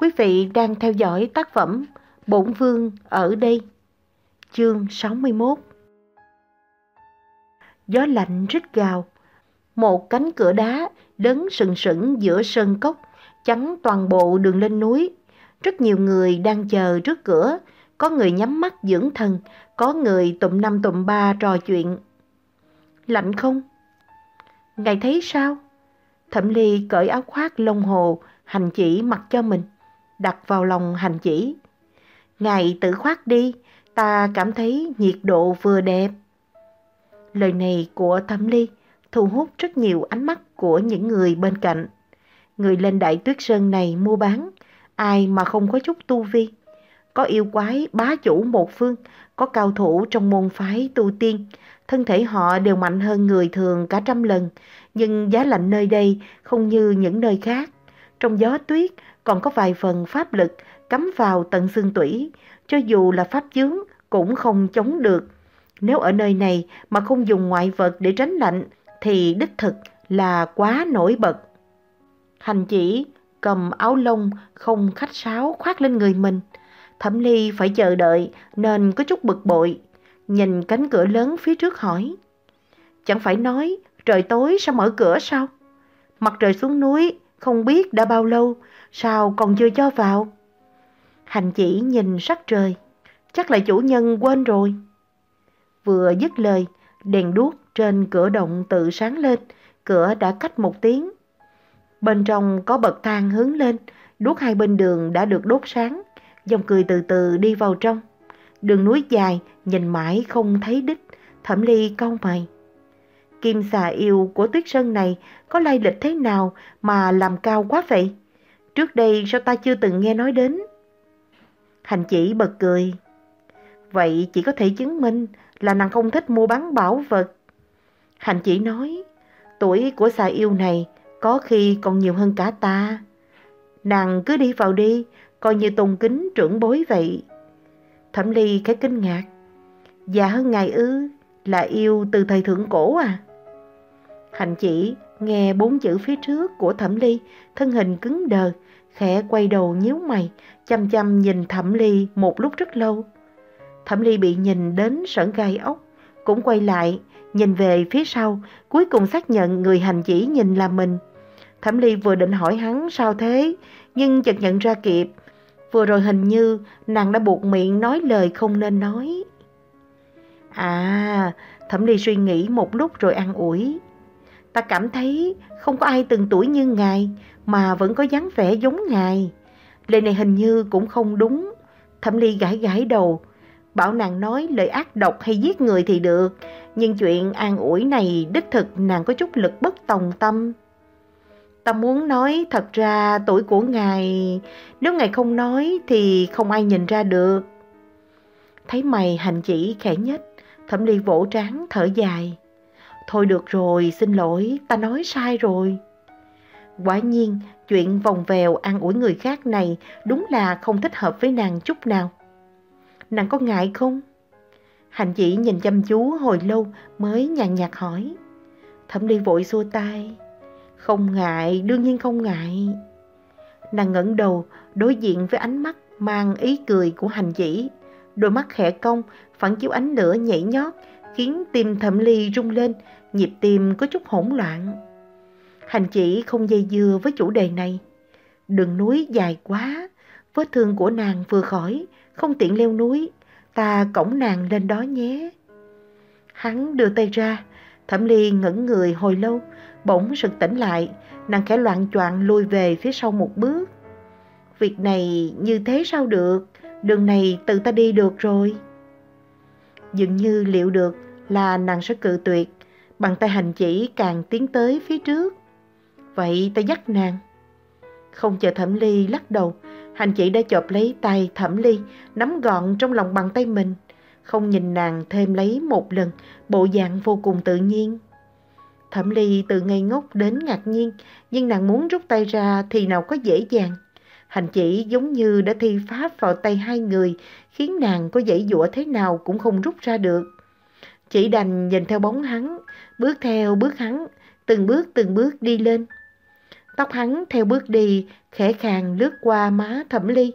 Quý vị đang theo dõi tác phẩm Bổn Vương ở đây, chương 61. Gió lạnh rít gào, một cánh cửa đá đứng sừng sững giữa sơn cốc, chắn toàn bộ đường lên núi. Rất nhiều người đang chờ trước cửa, có người nhắm mắt dưỡng thần, có người tụm năm tụm ba trò chuyện. Lạnh không? Ngài thấy sao? Thẩm Ly cởi áo khoác lông hồ, hành chỉ mặc cho mình, đặt vào lòng hành chỉ. Ngài tự khoác đi, ta cảm thấy nhiệt độ vừa đẹp. Lời này của Thẩm Ly thu hút rất nhiều ánh mắt của những người bên cạnh. Người lên đại tuyết sơn này mua bán, ai mà không có chút tu vi. Có yêu quái bá chủ một phương, có cao thủ trong môn phái tu tiên, thân thể họ đều mạnh hơn người thường cả trăm lần, nhưng giá lạnh nơi đây không như những nơi khác. Trong gió tuyết còn có vài phần pháp lực cắm vào tận xương tủy, cho dù là pháp chướng cũng không chống được. Nếu ở nơi này mà không dùng ngoại vật để tránh lạnh thì đích thực là quá nổi bật. Hành chỉ cầm áo lông không khách sáo khoác lên người mình. Thẩm Ly phải chờ đợi nên có chút bực bội. Nhìn cánh cửa lớn phía trước hỏi. Chẳng phải nói trời tối sao mở cửa sao? Mặt trời xuống núi không biết đã bao lâu sao còn chưa cho vào? Hành chỉ nhìn sắc trời. Chắc là chủ nhân quên rồi. Vừa dứt lời, đèn đuốc trên cửa động tự sáng lên, cửa đã cách một tiếng. Bên trong có bậc thang hướng lên, đuốc hai bên đường đã được đốt sáng, dòng cười từ từ đi vào trong. Đường núi dài, nhìn mãi không thấy đích, thẩm ly cau mày. Kim xà yêu của tuyết sơn này có lai lịch thế nào mà làm cao quá vậy? Trước đây sao ta chưa từng nghe nói đến? Hành chỉ bật cười. Vậy chỉ có thể chứng minh là nàng không thích mua bán bảo vật. Hành chỉ nói, tuổi của xà yêu này có khi còn nhiều hơn cả ta. Nàng cứ đi vào đi, coi như tôn kính trưởng bối vậy. Thẩm ly cái kinh ngạc. Già hơn ngài ư, là yêu từ thời thượng cổ à? Hành chỉ nghe bốn chữ phía trước của thẩm ly, thân hình cứng đờ, khẽ quay đầu nhíu mày, chăm chăm nhìn thẩm ly một lúc rất lâu. Thẩm ly bị nhìn đến sởn gai ốc, cũng quay lại, nhìn về phía sau, cuối cùng xác nhận người hành chỉ nhìn là mình. Thẩm ly vừa định hỏi hắn sao thế, nhưng chợt nhận ra kịp. Vừa rồi hình như nàng đã buộc miệng nói lời không nên nói. À, thẩm ly suy nghĩ một lúc rồi an ủi. Ta cảm thấy không có ai từng tuổi như ngài mà vẫn có dáng vẻ giống ngài. Lời này hình như cũng không đúng. Thẩm ly gãi gãi đầu, bảo nàng nói lời ác độc hay giết người thì được, nhưng chuyện an ủi này đích thực nàng có chút lực bất tòng tâm. Ta muốn nói thật ra tuổi của ngài, nếu ngài không nói thì không ai nhìn ra được. Thấy mày hành chỉ khẽ nhất, thẩm ly vỗ trán thở dài. Thôi được rồi, xin lỗi, ta nói sai rồi. Quả nhiên, chuyện vòng vèo an ủi người khác này đúng là không thích hợp với nàng chút nào. Nàng có ngại không? Hành chỉ nhìn chăm chú hồi lâu mới nhàn nhạt hỏi. Thẩm ly vội xua tay. Không ngại, đương nhiên không ngại. Nàng ngẩng đầu, đối diện với ánh mắt mang ý cười của hành chỉ. Đôi mắt khẽ cong, phản chiếu ánh lửa nhảy nhót, khiến tim thẩm ly rung lên, nhịp tim có chút hỗn loạn. Hành chỉ không dây dưa với chủ đề này. Đường núi dài quá, vết thương của nàng vừa khỏi, không tiện leo núi, ta cổng nàng lên đó nhé. Hắn đưa tay ra, thẩm ly ngẩn người hồi lâu, bỗng sực tỉnh lại, nàng khẽ loạn choạng lùi về phía sau một bước. Việc này như thế sao được, đường này tự ta đi được rồi. Dường như liệu được là nàng sẽ cự tuyệt, bằng tay hành chỉ càng tiến tới phía trước. Vậy ta dắt nàng. Không chờ thẩm ly lắc đầu, hành chỉ đã chộp lấy tay thẩm ly, nắm gọn trong lòng bàn tay mình. Không nhìn nàng thêm lấy một lần, bộ dạng vô cùng tự nhiên. Thẩm ly từ ngây ngốc đến ngạc nhiên, nhưng nàng muốn rút tay ra thì nào có dễ dàng. Hành chỉ giống như đã thi pháp vào tay hai người, khiến nàng có dãy dụa thế nào cũng không rút ra được. Chỉ đành nhìn theo bóng hắn, bước theo bước hắn, từng bước từng bước đi lên. Tóc hắn theo bước đi, khẽ khàng lướt qua má thẩm ly.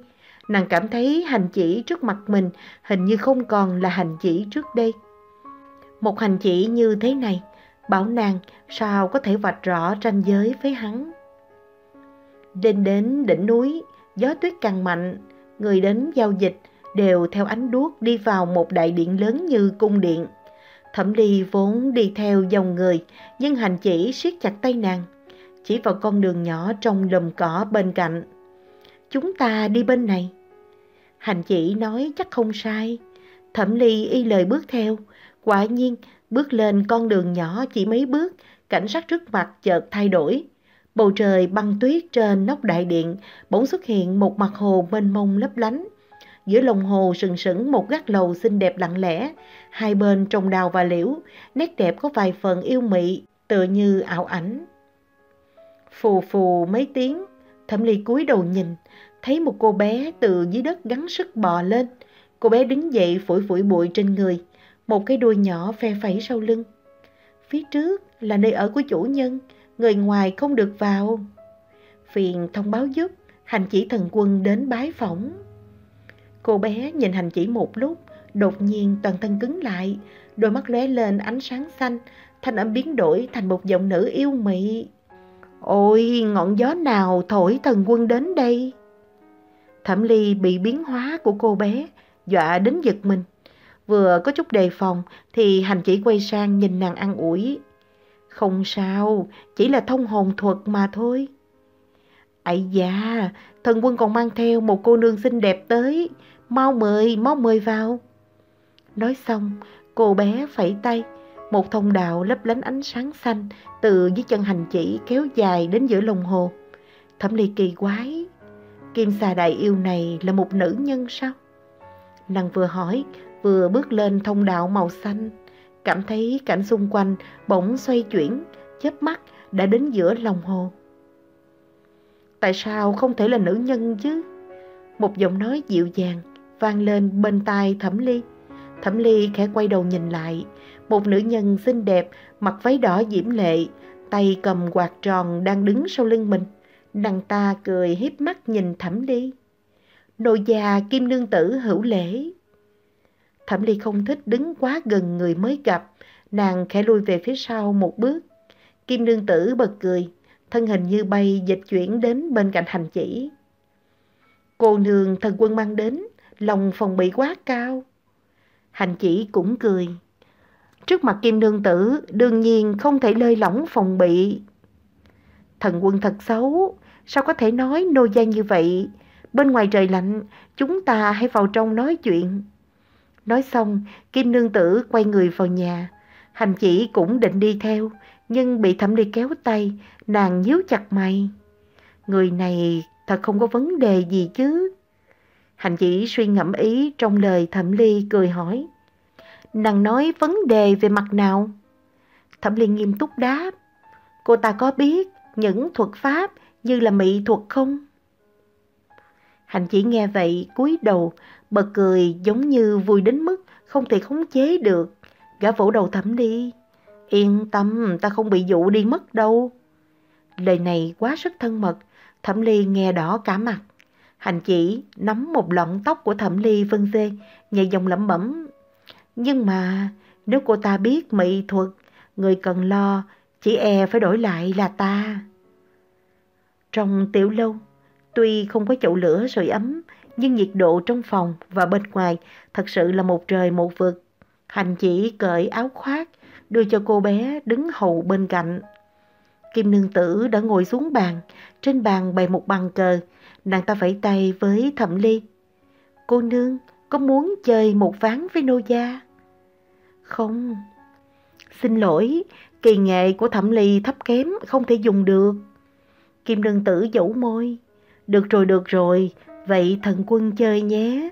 Nàng cảm thấy hành chỉ trước mặt mình hình như không còn là hành chỉ trước đây. Một hành chỉ như thế này, bảo nàng sao có thể vạch rõ ranh giới với hắn. Đến đến đỉnh núi, gió tuyết càng mạnh, người đến giao dịch đều theo ánh đuốc đi vào một đại điện lớn như cung điện. Thẩm Ly vốn đi theo dòng người, nhưng hành chỉ siết chặt tay nàng, chỉ vào con đường nhỏ trong lùm cỏ bên cạnh. Chúng ta đi bên này. Hành chỉ nói chắc không sai. Thẩm Ly y lời bước theo. Quả nhiên, bước lên con đường nhỏ chỉ mấy bước, cảnh sát trước mặt chợt thay đổi. Bầu trời băng tuyết trên nóc đại điện bỗng xuất hiện một mặt hồ mênh mông lấp lánh. Giữa lòng hồ sừng sững một gác lầu xinh đẹp lặng lẽ, hai bên trồng đào và liễu, nét đẹp có vài phần yêu mị, tựa như ảo ảnh. Phù phù mấy tiếng, thẩm ly cúi đầu nhìn, thấy một cô bé từ dưới đất gắng sức bò lên. Cô bé đứng dậy phủi phủi bụi trên người, một cái đuôi nhỏ phe phẩy sau lưng. Phía trước là nơi ở của chủ nhân, người ngoài không được vào. Phiền thông báo giúp, hành chỉ thần quân đến bái phỏng. Cô bé nhìn hành chỉ một lúc, đột nhiên toàn thân cứng lại, đôi mắt lóe lên ánh sáng xanh, thanh âm biến đổi thành một giọng nữ yêu mị. Ôi, ngọn gió nào thổi thần quân đến đây? Thẩm Ly bị biến hóa của cô bé, dọa đến giật mình. Vừa có chút đề phòng thì hành chỉ quay sang nhìn nàng ăn ủi. Không sao, chỉ là thông hồn thuật mà thôi. Ây da, thần quân còn mang theo một cô nương xinh đẹp tới. Mau mời, mau mời vào. Nói xong, cô bé phẩy tay. Một thông đạo lấp lánh ánh sáng xanh từ dưới chân hành chỉ kéo dài đến giữa lòng hồ. Thẩm ly kỳ quái. Kim xà đại yêu này là một nữ nhân sao? Nàng vừa hỏi, vừa bước lên thông đạo màu xanh cảm thấy cảnh xung quanh bỗng xoay chuyển, chớp mắt đã đến giữa lòng hồ. Tại sao không thể là nữ nhân chứ? Một giọng nói dịu dàng vang lên bên tai Thẩm Ly. Thẩm Ly khẽ quay đầu nhìn lại, một nữ nhân xinh đẹp, mặc váy đỏ diễm lệ, tay cầm quạt tròn đang đứng sau lưng mình. Nàng ta cười hiếp mắt nhìn Thẩm Ly. Nội già kim nương tử hữu lễ. Thẩm Ly không thích đứng quá gần người mới gặp, nàng khẽ lui về phía sau một bước. Kim nương tử bật cười, thân hình như bay dịch chuyển đến bên cạnh hành chỉ. Cô nương thần quân mang đến, lòng phòng bị quá cao. Hành chỉ cũng cười. Trước mặt kim nương tử, đương nhiên không thể lơi lỏng phòng bị. Thần quân thật xấu, sao có thể nói nô gia như vậy? Bên ngoài trời lạnh, chúng ta hãy vào trong nói chuyện. Nói xong, Kim Nương Tử quay người vào nhà. Hành chỉ cũng định đi theo, nhưng bị Thẩm Ly kéo tay, nàng nhíu chặt mày. Người này thật không có vấn đề gì chứ. Hành chỉ suy ngẫm ý trong lời Thẩm Ly cười hỏi. Nàng nói vấn đề về mặt nào? Thẩm Ly nghiêm túc đáp. Cô ta có biết những thuật pháp như là mỹ thuật không? Hành chỉ nghe vậy cúi đầu bật cười giống như vui đến mức không thể khống chế được. Gã vỗ đầu thẩm đi. Yên tâm, ta không bị dụ đi mất đâu. Lời này quá sức thân mật, thẩm ly nghe đỏ cả mặt. Hành chỉ nắm một lọn tóc của thẩm ly vân Dê, nhẹ giọng lẩm bẩm. Nhưng mà nếu cô ta biết mỹ thuật, người cần lo, chỉ e phải đổi lại là ta. Trong tiểu lâu, tuy không có chậu lửa sưởi ấm, nhưng nhiệt độ trong phòng và bên ngoài thật sự là một trời một vực. Hành chỉ cởi áo khoác, đưa cho cô bé đứng hầu bên cạnh. Kim nương tử đã ngồi xuống bàn, trên bàn bày một bàn cờ, nàng ta vẫy tay với thẩm ly. Cô nương, có muốn chơi một ván với nô gia? Không. Xin lỗi, kỳ nghệ của thẩm ly thấp kém, không thể dùng được. Kim nương tử dẫu môi. Được rồi, được rồi, Vậy thần quân chơi nhé.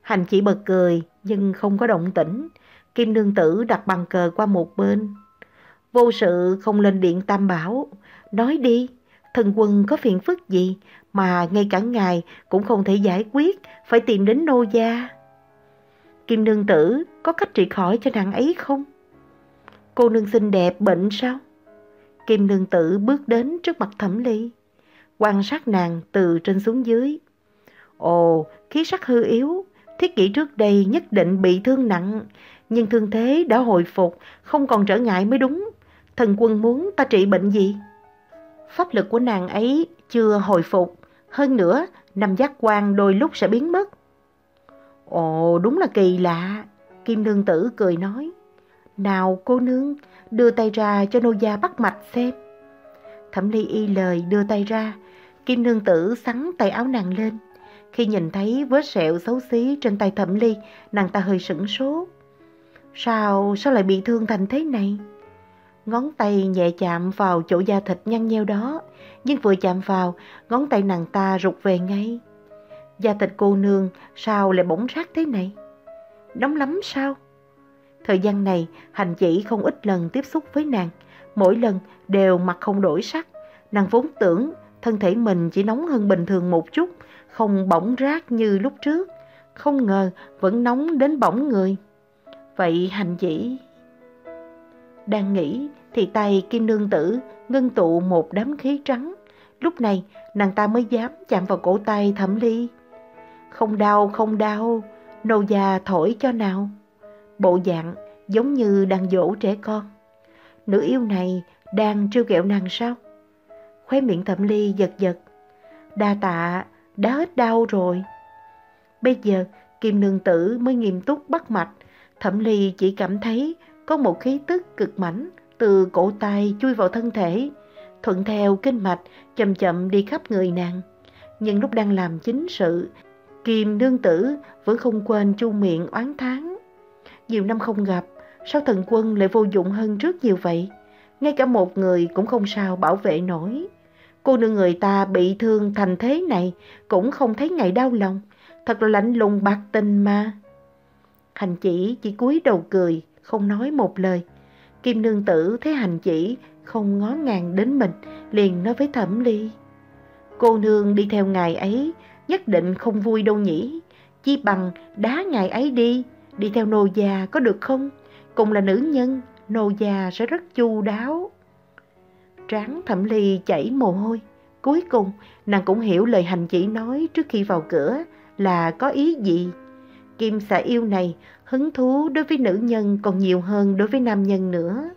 Hành chỉ bật cười nhưng không có động tĩnh. Kim nương tử đặt bằng cờ qua một bên. Vô sự không lên điện tam bảo. Nói đi, thần quân có phiền phức gì mà ngay cả ngài cũng không thể giải quyết, phải tìm đến nô gia. Kim nương tử có cách trị khỏi cho nàng ấy không? Cô nương xinh đẹp bệnh sao? Kim Nương Tử bước đến trước mặt Thẩm Ly, quan sát nàng từ trên xuống dưới. Ồ, khí sắc hư yếu, thiết kỷ trước đây nhất định bị thương nặng, nhưng thương thế đã hồi phục, không còn trở ngại mới đúng. Thần quân muốn ta trị bệnh gì? Pháp lực của nàng ấy chưa hồi phục, hơn nữa năm giác quan đôi lúc sẽ biến mất. Ồ, đúng là kỳ lạ, Kim Nương Tử cười nói. Nào cô nương, đưa tay ra cho nô gia bắt mạch xem. Thẩm Ly y lời đưa tay ra, Kim Nương Tử sắn tay áo nàng lên. Khi nhìn thấy vết sẹo xấu xí trên tay Thẩm Ly, nàng ta hơi sửng sốt. Sao, sao lại bị thương thành thế này? Ngón tay nhẹ chạm vào chỗ da thịt nhăn nheo đó, nhưng vừa chạm vào, ngón tay nàng ta rụt về ngay. Da thịt cô nương sao lại bỗng rát thế này? Nóng lắm sao? Thời gian này, hành chỉ không ít lần tiếp xúc với nàng, mỗi lần đều mặt không đổi sắc. Nàng vốn tưởng thân thể mình chỉ nóng hơn bình thường một chút, không bỏng rát như lúc trước. Không ngờ vẫn nóng đến bỏng người. Vậy hành chỉ... Đang nghĩ thì tay kim nương tử ngưng tụ một đám khí trắng. Lúc này nàng ta mới dám chạm vào cổ tay thẩm ly. Không đau, không đau, nô già thổi cho nào. Bộ dạng giống như đang dỗ trẻ con. Nữ yêu này đang trêu ghẹo nàng sao? Khóe miệng thẩm ly giật giật. Đa tạ, đã hết đau rồi. Bây giờ kim nương tử mới nghiêm túc bắt mạch. Thẩm ly chỉ cảm thấy có một khí tức cực mảnh từ cổ tay chui vào thân thể, thuận theo kinh mạch chậm chậm đi khắp người nàng. Nhưng lúc đang làm chính sự, Kim nương tử vẫn không quên chu miệng oán thán. Nhiều năm không gặp, sao thần quân lại vô dụng hơn trước nhiều vậy? Ngay cả một người cũng không sao bảo vệ nổi. Cô nương người ta bị thương thành thế này cũng không thấy ngày đau lòng. Thật là lạnh lùng bạc tình mà. Hành chỉ chỉ cúi đầu cười, không nói một lời. Kim nương tử thấy hành chỉ không ngó ngàng đến mình, liền nói với thẩm ly. Cô nương đi theo ngài ấy, nhất định không vui đâu nhỉ. Chi bằng đá ngài ấy đi, đi theo nô già có được không? Cùng là nữ nhân, nô già sẽ rất chu đáo. Tráng thẩm ly chảy mồ hôi. Cuối cùng, nàng cũng hiểu lời hành chỉ nói trước khi vào cửa là có ý gì. Kim xà yêu này hứng thú đối với nữ nhân còn nhiều hơn đối với nam nhân nữa.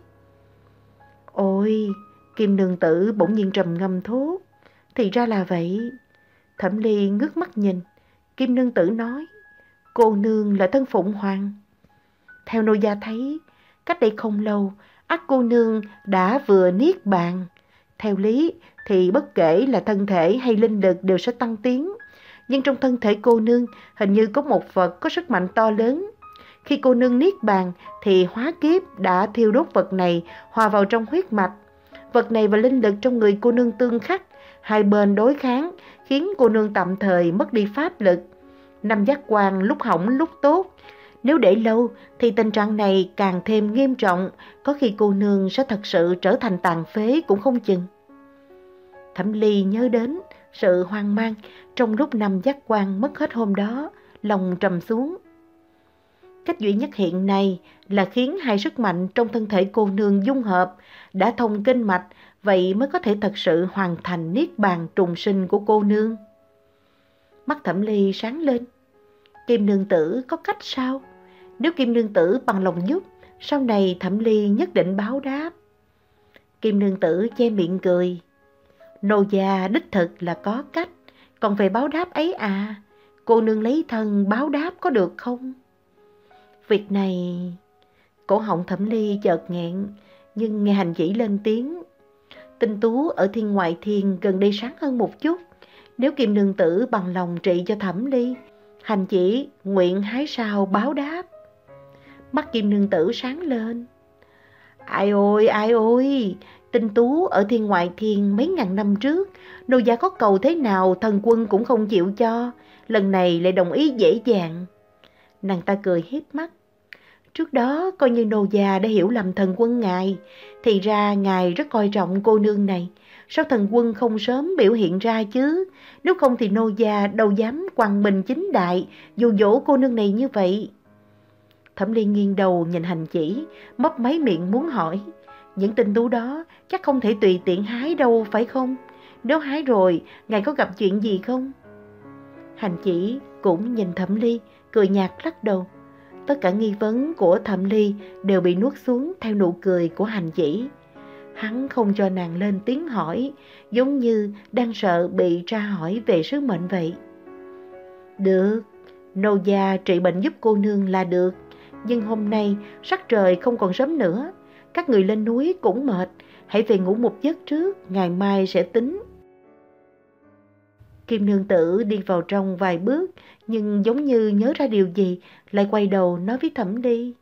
Ôi, Kim nương tử bỗng nhiên trầm ngâm thốt. Thì ra là vậy. Thẩm ly ngước mắt nhìn. Kim nương tử nói, cô nương là thân phụng hoàng. Theo nô gia thấy, cách đây không lâu, ác cô nương đã vừa niết bàn. Theo lý thì bất kể là thân thể hay linh lực đều sẽ tăng tiến. Nhưng trong thân thể cô nương hình như có một vật có sức mạnh to lớn. Khi cô nương niết bàn thì hóa kiếp đã thiêu đốt vật này hòa vào trong huyết mạch. Vật này và linh lực trong người cô nương tương khắc, hai bên đối kháng khiến cô nương tạm thời mất đi pháp lực. Năm giác quan lúc hỏng lúc tốt. Nếu để lâu thì tình trạng này càng thêm nghiêm trọng, có khi cô nương sẽ thật sự trở thành tàn phế cũng không chừng. Thẩm Ly nhớ đến sự hoang mang trong lúc năm giác quan mất hết hôm đó, lòng trầm xuống. Cách duy nhất hiện nay là khiến hai sức mạnh trong thân thể cô nương dung hợp, đã thông kinh mạch, vậy mới có thể thật sự hoàn thành niết bàn trùng sinh của cô nương. Mắt thẩm ly sáng lên. Kim nương tử có cách sao? Nếu kim nương tử bằng lòng giúp, sau này thẩm ly nhất định báo đáp. Kim nương tử che miệng cười. Nô gia đích thực là có cách, còn về báo đáp ấy à, cô nương lấy thân báo đáp có được không? Việc này... Cổ họng thẩm ly chợt nghẹn, nhưng nghe hành chỉ lên tiếng. Tinh tú ở thiên ngoại thiên gần đây sáng hơn một chút. Nếu kim nương tử bằng lòng trị cho thẩm ly, hành chỉ nguyện hái sao báo đáp. Mắt kim nương tử sáng lên. Ai ôi, ai ôi, tinh tú ở thiên ngoại thiên mấy ngàn năm trước, nô gia có cầu thế nào thần quân cũng không chịu cho, lần này lại đồng ý dễ dàng. Nàng ta cười hiếp mắt. Trước đó coi như nô già đã hiểu lầm thần quân ngài, thì ra ngài rất coi trọng cô nương này. Sao thần quân không sớm biểu hiện ra chứ? Nếu không thì nô già đâu dám quăng mình chính đại, dù dỗ cô nương này như vậy. Thẩm Liên nghiêng đầu nhìn hành chỉ, mấp máy miệng muốn hỏi. Những tin tú đó chắc không thể tùy tiện hái đâu phải không? Nếu hái rồi, ngài có gặp chuyện gì không? Hành chỉ cũng nhìn Thẩm Ly, cười nhạt lắc đầu. Tất cả nghi vấn của Thẩm Ly đều bị nuốt xuống theo nụ cười của hành chỉ. Hắn không cho nàng lên tiếng hỏi, giống như đang sợ bị tra hỏi về sứ mệnh vậy. Được, nô gia trị bệnh giúp cô nương là được, nhưng hôm nay sắc trời không còn sớm nữa. Các người lên núi cũng mệt, hãy về ngủ một giấc trước, ngày mai sẽ tính. Kim nương tử đi vào trong vài bước, nhưng giống như nhớ ra điều gì, lại quay đầu nói với thẩm đi.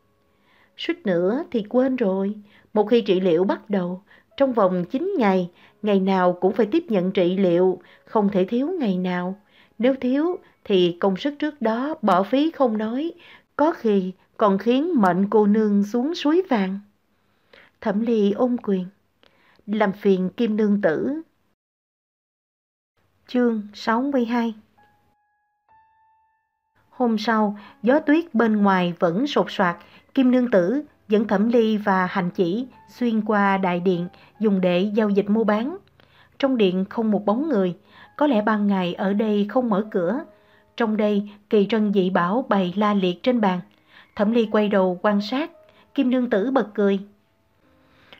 Suýt nữa thì quên rồi, một khi trị liệu bắt đầu, trong vòng 9 ngày, ngày nào cũng phải tiếp nhận trị liệu, không thể thiếu ngày nào. Nếu thiếu thì công sức trước đó bỏ phí không nói, có khi còn khiến mệnh cô nương xuống suối vàng. Thẩm ly ôm quyền, làm phiền kim nương tử. Chương 62 Hôm sau, gió tuyết bên ngoài vẫn sột soạt, kim nương tử dẫn thẩm ly và hành chỉ xuyên qua đại điện dùng để giao dịch mua bán. Trong điện không một bóng người, có lẽ ban ngày ở đây không mở cửa. Trong đây, kỳ trân dị bảo bày la liệt trên bàn. Thẩm ly quay đầu quan sát, kim nương tử bật cười.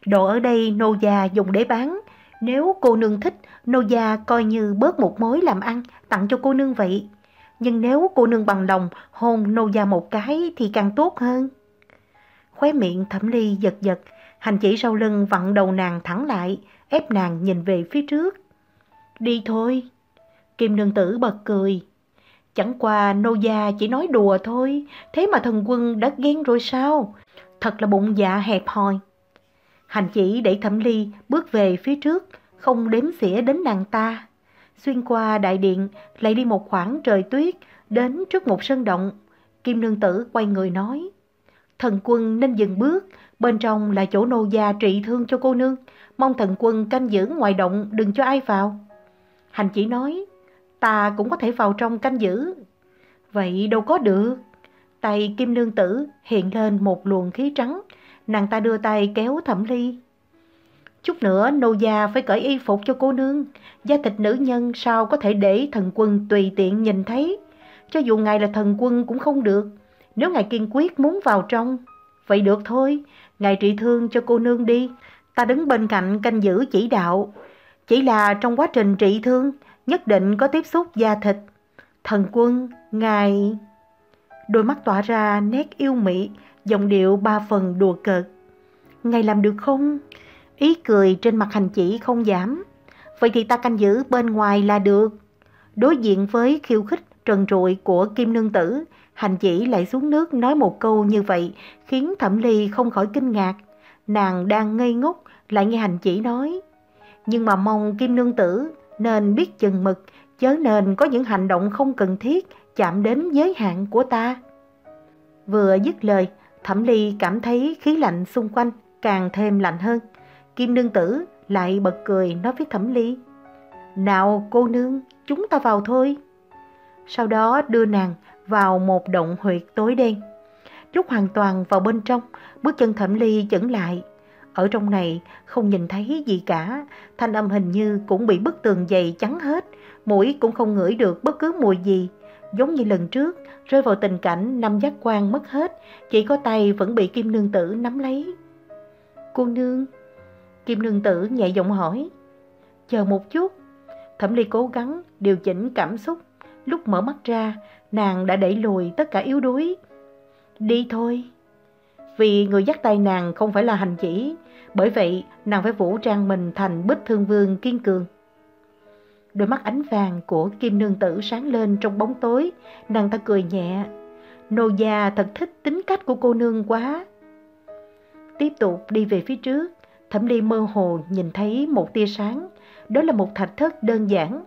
Đồ ở đây nô già dùng để bán, nếu cô nương thích, nô gia coi như bớt một mối làm ăn, tặng cho cô nương vậy. Nhưng nếu cô nương bằng lòng hôn nô gia một cái thì càng tốt hơn. Khóe miệng thẩm ly giật giật, hành chỉ sau lưng vặn đầu nàng thẳng lại, ép nàng nhìn về phía trước. Đi thôi. Kim nương tử bật cười. Chẳng qua nô gia chỉ nói đùa thôi, thế mà thần quân đã ghen rồi sao? Thật là bụng dạ hẹp hòi. Hành chỉ đẩy thẩm ly bước về phía trước, không đếm xỉa đến nàng ta. Xuyên qua đại điện, lại đi một khoảng trời tuyết, đến trước một sân động. Kim nương tử quay người nói. Thần quân nên dừng bước, bên trong là chỗ nô gia trị thương cho cô nương. Mong thần quân canh giữ ngoài động đừng cho ai vào. Hành chỉ nói, ta cũng có thể vào trong canh giữ. Vậy đâu có được. Tay kim nương tử hiện lên một luồng khí trắng, nàng ta đưa tay kéo thẩm ly. Chút nữa nô gia phải cởi y phục cho cô nương, da thịt nữ nhân sao có thể để thần quân tùy tiện nhìn thấy. Cho dù ngài là thần quân cũng không được, nếu ngài kiên quyết muốn vào trong. Vậy được thôi, ngài trị thương cho cô nương đi, ta đứng bên cạnh canh giữ chỉ đạo. Chỉ là trong quá trình trị thương, nhất định có tiếp xúc da thịt. Thần quân, ngài... Đôi mắt tỏa ra nét yêu mị, giọng điệu ba phần đùa cợt. ngày làm được không? Ý cười trên mặt hành chỉ không giảm. Vậy thì ta canh giữ bên ngoài là được. Đối diện với khiêu khích trần trụi của Kim Nương Tử, hành chỉ lại xuống nước nói một câu như vậy khiến Thẩm Ly không khỏi kinh ngạc. Nàng đang ngây ngốc lại nghe hành chỉ nói. Nhưng mà mong Kim Nương Tử nên biết chừng mực, chớ nên có những hành động không cần thiết chạm đến giới hạn của ta. Vừa dứt lời, Thẩm Ly cảm thấy khí lạnh xung quanh càng thêm lạnh hơn. Kim nương tử lại bật cười nói với Thẩm Ly. Nào cô nương, chúng ta vào thôi. Sau đó đưa nàng vào một động huyệt tối đen. Lúc hoàn toàn vào bên trong, bước chân Thẩm Ly chững lại. Ở trong này không nhìn thấy gì cả, thanh âm hình như cũng bị bức tường dày chắn hết, mũi cũng không ngửi được bất cứ mùi gì. Giống như lần trước, rơi vào tình cảnh năm giác quan mất hết, chỉ có tay vẫn bị kim nương tử nắm lấy. Cô nương, Kim nương tử nhẹ giọng hỏi. Chờ một chút. Thẩm ly cố gắng điều chỉnh cảm xúc. Lúc mở mắt ra, nàng đã đẩy lùi tất cả yếu đuối. Đi thôi. Vì người dắt tay nàng không phải là hành chỉ, bởi vậy nàng phải vũ trang mình thành bích thương vương kiên cường. Đôi mắt ánh vàng của kim nương tử sáng lên trong bóng tối, nàng ta cười nhẹ. Nô gia thật thích tính cách của cô nương quá. Tiếp tục đi về phía trước, Thẩm Ly mơ hồ nhìn thấy một tia sáng, đó là một thạch thất đơn giản.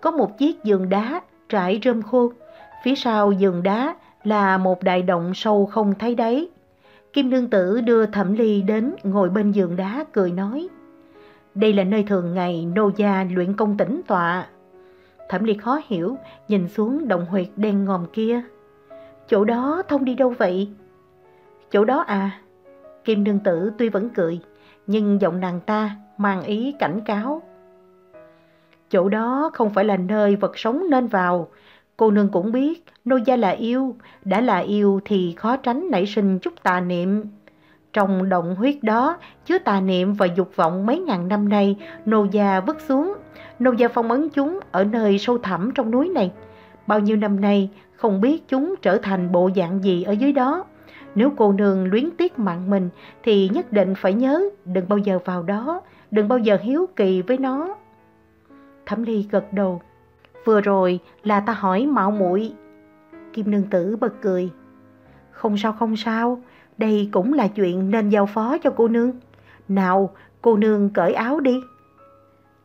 Có một chiếc giường đá trải rơm khô, phía sau giường đá là một đại động sâu không thấy đáy. Kim Nương Tử đưa Thẩm Ly đến ngồi bên giường đá cười nói. Đây là nơi thường ngày nô gia luyện công tĩnh tọa. Thẩm Ly khó hiểu, nhìn xuống động huyệt đen ngòm kia. Chỗ đó thông đi đâu vậy? Chỗ đó à? Kim Nương Tử tuy vẫn cười, nhưng giọng nàng ta mang ý cảnh cáo. Chỗ đó không phải là nơi vật sống nên vào. Cô nương cũng biết, nô gia là yêu, đã là yêu thì khó tránh nảy sinh chút tà niệm. Trong động huyết đó, chứa tà niệm và dục vọng mấy ngàn năm nay, nô gia vứt xuống. Nô gia phong ấn chúng ở nơi sâu thẳm trong núi này. Bao nhiêu năm nay, không biết chúng trở thành bộ dạng gì ở dưới đó. Nếu cô nương luyến tiếc mạng mình thì nhất định phải nhớ đừng bao giờ vào đó, đừng bao giờ hiếu kỳ với nó. Thẩm Ly gật đầu. Vừa rồi là ta hỏi mạo muội. Kim nương tử bật cười. Không sao không sao, đây cũng là chuyện nên giao phó cho cô nương. Nào, cô nương cởi áo đi.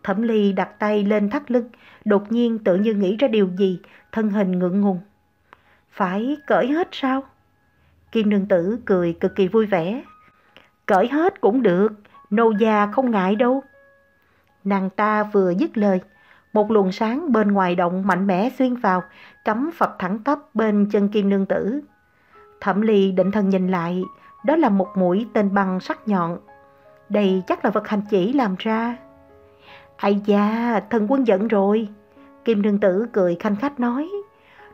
Thẩm Ly đặt tay lên thắt lưng, đột nhiên tự như nghĩ ra điều gì, thân hình ngượng ngùng. Phải cởi hết sao? Kim nương tử cười cực kỳ vui vẻ. Cởi hết cũng được, nô già không ngại đâu. Nàng ta vừa dứt lời, một luồng sáng bên ngoài động mạnh mẽ xuyên vào, cắm phập thẳng tắp bên chân kim nương tử. Thẩm ly định thần nhìn lại, đó là một mũi tên băng sắc nhọn. Đây chắc là vật hành chỉ làm ra. Ai da, thần quân giận rồi. Kim nương tử cười khanh khách nói.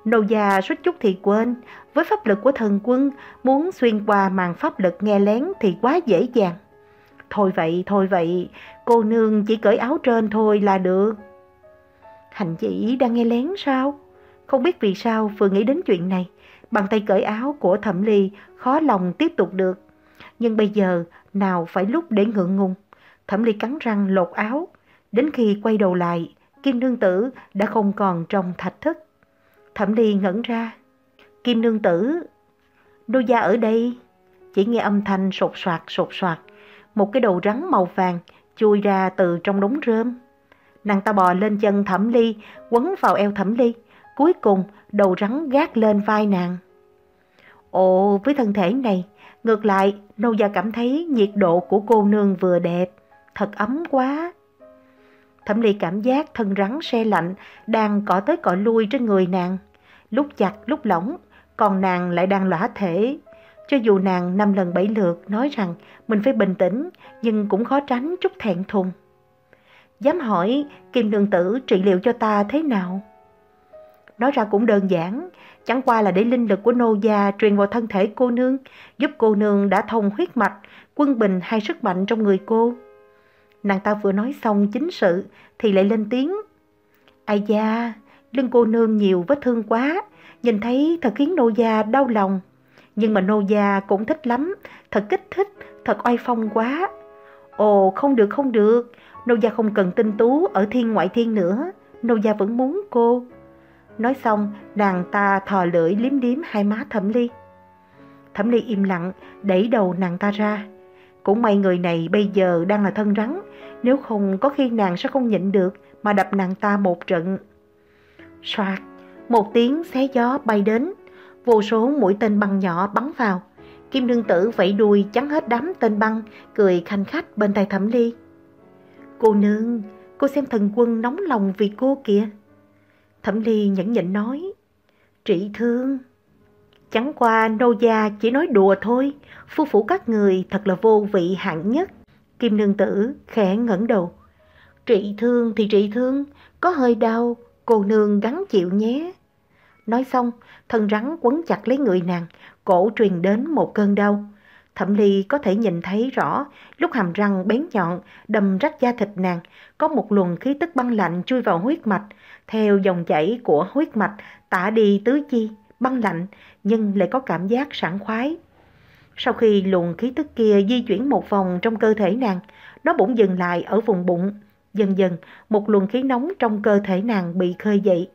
Nô già suýt chút thì quên, với pháp lực của thần quân, muốn xuyên qua màn pháp lực nghe lén thì quá dễ dàng. Thôi vậy, thôi vậy, cô nương chỉ cởi áo trên thôi là được. Hành chỉ đang nghe lén sao? Không biết vì sao vừa nghĩ đến chuyện này, bàn tay cởi áo của thẩm ly khó lòng tiếp tục được. Nhưng bây giờ nào phải lúc để ngượng ngùng. Thẩm ly cắn răng lột áo. Đến khi quay đầu lại, Kim Nương Tử đã không còn trong thạch thất. Thẩm ly ngẩn ra. Kim Nương Tử, đô gia ở đây. Chỉ nghe âm thanh sột soạt sột soạt. Một cái đầu rắn màu vàng chui ra từ trong đống rơm. Nàng ta bò lên chân thẩm ly, quấn vào eo thẩm ly. Cuối cùng, đầu rắn gác lên vai nàng. Ồ, với thân thể này, ngược lại, nô gia cảm thấy nhiệt độ của cô nương vừa đẹp, thật ấm quá. Thẩm ly cảm giác thân rắn xe lạnh đang cọ tới cọ lui trên người nàng. Lúc chặt, lúc lỏng, còn nàng lại đang lõa thể. Cho dù nàng năm lần bảy lượt nói rằng mình phải bình tĩnh, nhưng cũng khó tránh chút thẹn thùng. Dám hỏi Kim đường Tử trị liệu cho ta thế nào? Nói ra cũng đơn giản, chẳng qua là để linh lực của nô gia truyền vào thân thể cô nương, giúp cô nương đã thông huyết mạch, quân bình hay sức mạnh trong người cô. Nàng ta vừa nói xong chính sự thì lại lên tiếng. Ai da, lưng cô nương nhiều vết thương quá, nhìn thấy thật khiến nô gia đau lòng. Nhưng mà nô gia cũng thích lắm, thật kích thích, thật oai phong quá. Ồ, không được không được, nô gia không cần tinh tú ở thiên ngoại thiên nữa, nô gia vẫn muốn cô. Nói xong, nàng ta thò lưỡi liếm liếm hai má thẩm ly. Thẩm ly im lặng, đẩy đầu nàng ta ra. Cũng may người này bây giờ đang là thân rắn, nếu không có khi nàng sẽ không nhịn được mà đập nàng ta một trận. Soạt, một tiếng xé gió bay đến, vô số mũi tên băng nhỏ bắn vào. Kim nương tử vẫy đuôi chắn hết đám tên băng, cười khanh khách bên tay thẩm ly. Cô nương, cô xem thần quân nóng lòng vì cô kìa. Thẩm ly nhẫn nhịn nói, trị thương. Chẳng qua nô gia chỉ nói đùa thôi, phu phụ các người thật là vô vị hạng nhất. Kim nương tử khẽ ngẩng đầu. Trị thương thì trị thương, có hơi đau, cô nương gắn chịu nhé. Nói xong, thân rắn quấn chặt lấy người nàng, cổ truyền đến một cơn đau. Thẩm Ly có thể nhìn thấy rõ lúc hàm răng bén nhọn đâm rách da thịt nàng, có một luồng khí tức băng lạnh chui vào huyết mạch, theo dòng chảy của huyết mạch tả đi tứ chi, băng lạnh nhưng lại có cảm giác sảng khoái. Sau khi luồng khí tức kia di chuyển một vòng trong cơ thể nàng, nó bỗng dừng lại ở vùng bụng. Dần dần, một luồng khí nóng trong cơ thể nàng bị khơi dậy.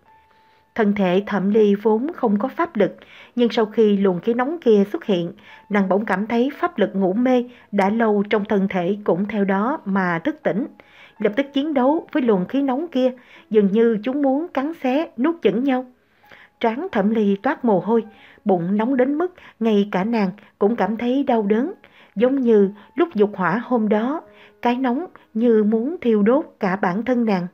Thân thể thẩm ly vốn không có pháp lực, nhưng sau khi luồng khí nóng kia xuất hiện, nàng bỗng cảm thấy pháp lực ngủ mê đã lâu trong thân thể cũng theo đó mà thức tỉnh. Lập tức chiến đấu với luồng khí nóng kia, dường như chúng muốn cắn xé, nuốt chửng nhau. Tráng thẩm ly toát mồ hôi, bụng nóng đến mức ngay cả nàng cũng cảm thấy đau đớn, giống như lúc dục hỏa hôm đó, cái nóng như muốn thiêu đốt cả bản thân nàng.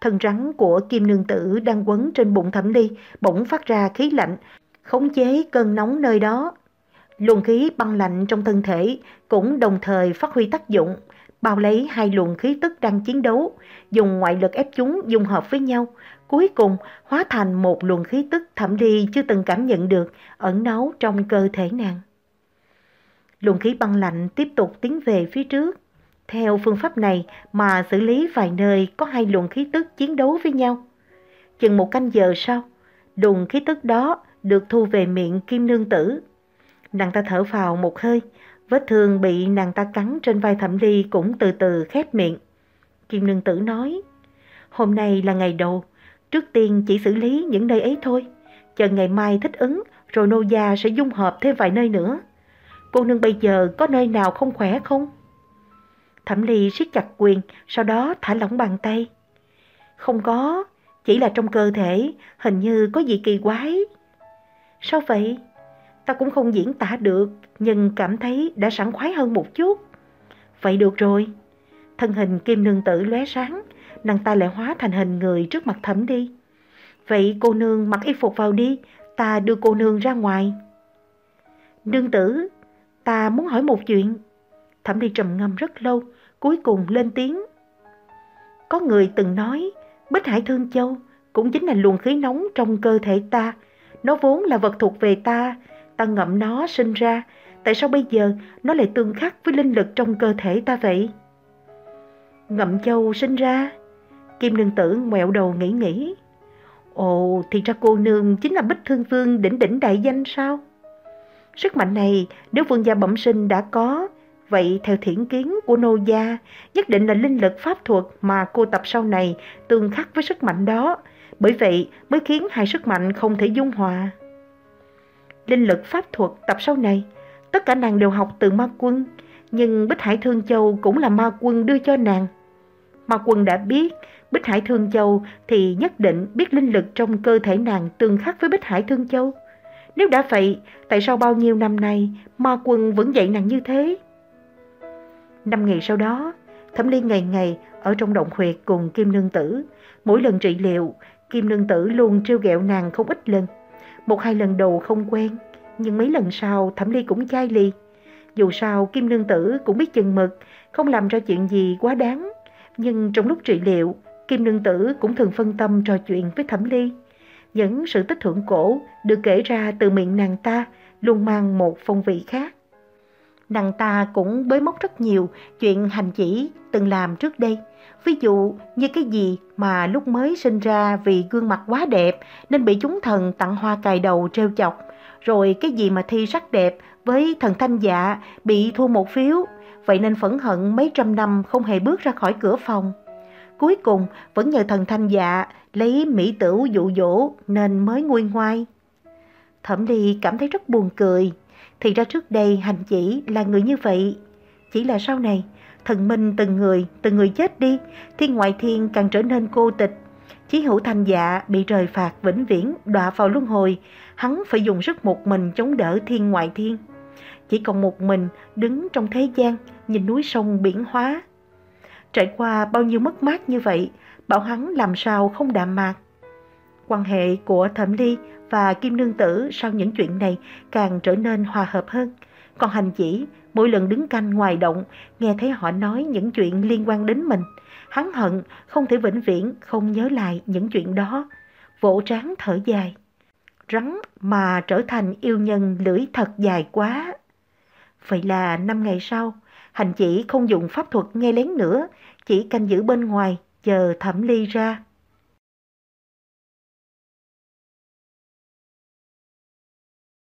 Thân rắn của kim nương tử đang quấn trên bụng thẩm ly, bỗng phát ra khí lạnh, khống chế cơn nóng nơi đó. Luồng khí băng lạnh trong thân thể cũng đồng thời phát huy tác dụng, bao lấy hai luồng khí tức đang chiến đấu, dùng ngoại lực ép chúng dung hợp với nhau, cuối cùng hóa thành một luồng khí tức thẩm ly chưa từng cảm nhận được ẩn náu trong cơ thể nàng. Luồng khí băng lạnh tiếp tục tiến về phía trước. Theo phương pháp này mà xử lý vài nơi có hai luồng khí tức chiến đấu với nhau. Chừng một canh giờ sau, luồng khí tức đó được thu về miệng kim nương tử. Nàng ta thở vào một hơi, vết thương bị nàng ta cắn trên vai thẩm ly cũng từ từ khép miệng. Kim nương tử nói, hôm nay là ngày đầu, trước tiên chỉ xử lý những nơi ấy thôi, chờ ngày mai thích ứng rồi nô gia sẽ dung hợp thêm vài nơi nữa. Cô nương bây giờ có nơi nào không khỏe không? Thẩm ly siết chặt quyền, sau đó thả lỏng bàn tay. Không có, chỉ là trong cơ thể, hình như có gì kỳ quái. Sao vậy? Ta cũng không diễn tả được, nhưng cảm thấy đã sẵn khoái hơn một chút. Vậy được rồi. Thân hình kim nương tử lóe sáng, nàng ta lại hóa thành hình người trước mặt thẩm đi. Vậy cô nương mặc y phục vào đi, ta đưa cô nương ra ngoài. Nương tử, ta muốn hỏi một chuyện. Thẩm đi trầm ngâm rất lâu, cuối cùng lên tiếng. Có người từng nói, Bích Hải Thương Châu cũng chính là luồng khí nóng trong cơ thể ta. Nó vốn là vật thuộc về ta, ta ngậm nó sinh ra. Tại sao bây giờ nó lại tương khắc với linh lực trong cơ thể ta vậy? Ngậm châu sinh ra. Kim nương tử ngoẹo đầu nghĩ nghĩ. Ồ, thì ra cô nương chính là Bích Thương Vương đỉnh đỉnh đại danh sao? Sức mạnh này nếu vương gia bẩm sinh đã có, vậy theo thiển kiến của nô gia, nhất định là linh lực pháp thuật mà cô tập sau này tương khắc với sức mạnh đó, bởi vậy mới khiến hai sức mạnh không thể dung hòa. Linh lực pháp thuật tập sau này, tất cả nàng đều học từ ma quân, nhưng Bích Hải Thương Châu cũng là ma quân đưa cho nàng. Ma quân đã biết Bích Hải Thương Châu thì nhất định biết linh lực trong cơ thể nàng tương khắc với Bích Hải Thương Châu. Nếu đã vậy, tại sao bao nhiêu năm nay ma quân vẫn dạy nàng như thế? Năm ngày sau đó, Thẩm Liên ngày ngày ở trong động huyệt cùng Kim Nương Tử. Mỗi lần trị liệu, Kim Nương Tử luôn trêu ghẹo nàng không ít lần. Một hai lần đầu không quen, nhưng mấy lần sau Thẩm Ly cũng chai lì. Dù sao Kim Nương Tử cũng biết chừng mực, không làm ra chuyện gì quá đáng. Nhưng trong lúc trị liệu, Kim Nương Tử cũng thường phân tâm trò chuyện với Thẩm Ly. Những sự tích thượng cổ được kể ra từ miệng nàng ta luôn mang một phong vị khác. Nàng ta cũng bới móc rất nhiều chuyện hành chỉ từng làm trước đây. Ví dụ như cái gì mà lúc mới sinh ra vì gương mặt quá đẹp nên bị chúng thần tặng hoa cài đầu trêu chọc. Rồi cái gì mà thi sắc đẹp với thần thanh dạ bị thua một phiếu. Vậy nên phẫn hận mấy trăm năm không hề bước ra khỏi cửa phòng. Cuối cùng vẫn nhờ thần thanh dạ lấy mỹ tửu dụ dỗ nên mới nguôi ngoai. Thẩm Ly cảm thấy rất buồn cười. Thì ra trước đây hành chỉ là người như vậy. Chỉ là sau này, thần minh từng người, từng người chết đi, thiên ngoại thiên càng trở nên cô tịch. Chí hữu thanh dạ bị trời phạt vĩnh viễn đọa vào luân hồi, hắn phải dùng sức một mình chống đỡ thiên ngoại thiên. Chỉ còn một mình đứng trong thế gian, nhìn núi sông biển hóa. Trải qua bao nhiêu mất mát như vậy, bảo hắn làm sao không đạm mạc. Quan hệ của Thẩm Ly và Kim Nương Tử sau những chuyện này càng trở nên hòa hợp hơn. Còn hành chỉ, mỗi lần đứng canh ngoài động, nghe thấy họ nói những chuyện liên quan đến mình. Hắn hận, không thể vĩnh viễn không nhớ lại những chuyện đó. Vỗ trán thở dài. Rắn mà trở thành yêu nhân lưỡi thật dài quá. Vậy là năm ngày sau, hành chỉ không dùng pháp thuật nghe lén nữa, chỉ canh giữ bên ngoài, chờ thẩm ly ra.